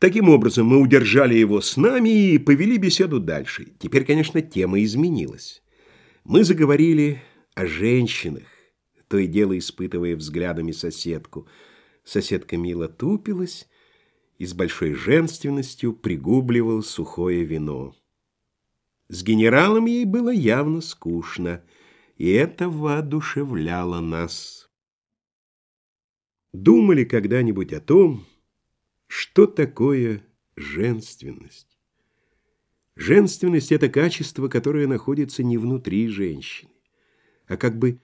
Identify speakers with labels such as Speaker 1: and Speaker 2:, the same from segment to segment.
Speaker 1: Таким образом, мы удержали его с нами и повели беседу дальше. Теперь, конечно, тема изменилась. Мы заговорили о женщинах, то и дело испытывая взглядами соседку. Соседка мило тупилась и с большой женственностью пригубливала сухое вино. С генералом ей было явно скучно, и это воодушевляло нас. Думали когда-нибудь о том, что такое женственность? Женственность – это качество, которое находится не внутри женщины, а как бы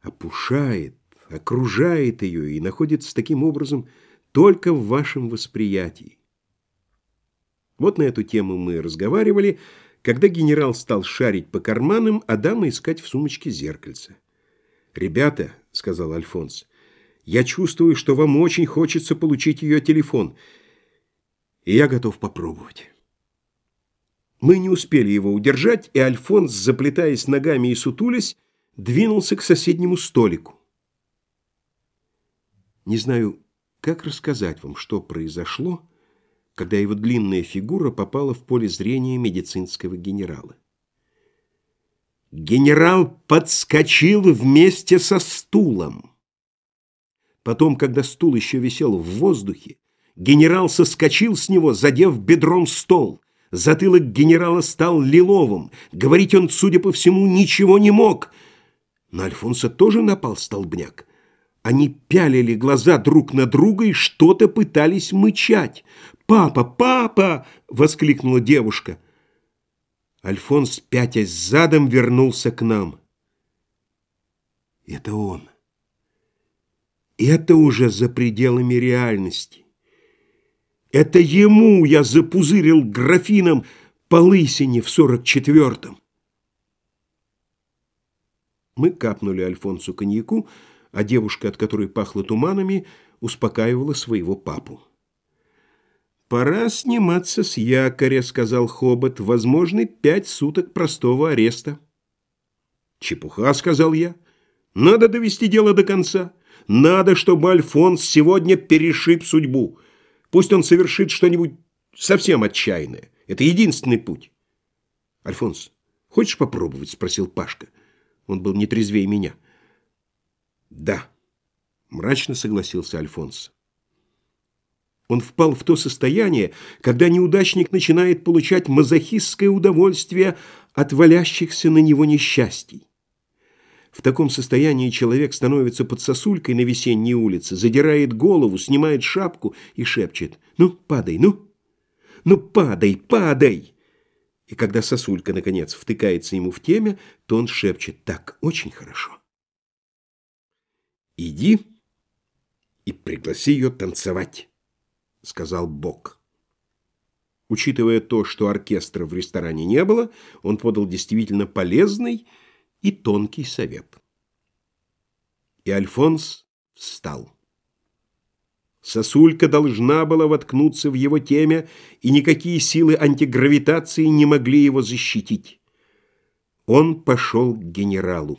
Speaker 1: опушает, окружает ее и находится таким образом только в вашем восприятии. Вот на эту тему мы разговаривали, когда генерал стал шарить по карманам, а дама искать в сумочке зеркальце. «Ребята», — сказал Альфонс, — я чувствую, что вам очень хочется получить ее телефон, и я готов попробовать. Мы не успели его удержать, и Альфонс, заплетаясь ногами и сутулясь, двинулся к соседнему столику. Не знаю, как рассказать вам, что произошло, когда его длинная фигура попала в поле зрения медицинского генерала. Генерал подскочил вместе со стулом. Потом, когда стул еще висел в воздухе, генерал соскочил с него, задев бедром стол. Затылок генерала стал лиловым. Говорить он, судя по всему, ничего не мог. На Альфонса тоже напал столбняк. Они пялили глаза друг на друга и что-то пытались мычать. «Папа! Папа!» — воскликнула девушка. Альфонс, пятясь задом, вернулся к нам. Это он. Это уже за пределами реальности. Это ему я запузырил графином по лысине в сорок четвертом. Мы капнули Альфонсу коньяку, а девушка, от которой пахло туманами, успокаивала своего папу. «Пора сниматься с якоря», — сказал Хобот. «Возможны пять суток простого ареста». «Чепуха», — сказал я. «Надо довести дело до конца». Надо, чтобы Альфонс сегодня перешиб судьбу. Пусть он совершит что-нибудь совсем отчаянное. Это единственный путь. Альфонс, хочешь попробовать? Спросил Пашка. Он был не трезвее меня. Да, мрачно согласился Альфонс. Он впал в то состояние, когда неудачник начинает получать мазохистское удовольствие от валящихся на него несчастий. В таком состоянии человек становится под сосулькой на весенней улице, задирает голову, снимает шапку и шепчет «Ну, падай, ну! Ну, падай, падай!» И когда сосулька, наконец, втыкается ему в теме, то он шепчет «Так, очень хорошо». «Иди и пригласи ее танцевать», — сказал Бог. Учитывая то, что оркестра в ресторане не было, он подал действительно полезный и тонкий совет. И Альфонс встал. Сосулька должна была воткнуться в его теме, и никакие силы антигравитации не могли его защитить. Он пошел к генералу.